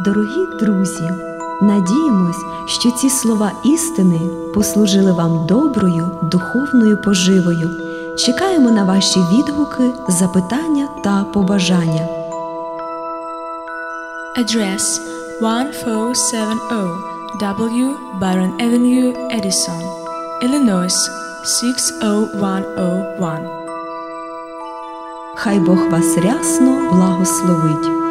Дорогі друзі, надіємось, що ці слова істини послужили вам доброю духовною поживою. Чекаємо на ваші відгуки, запитання та побажання. Address 1470 W. Byron Avenue, Edison, Illinois 60101. Хай Бог вас рясно благословить.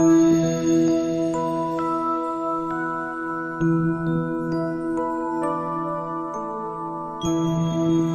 Thank you.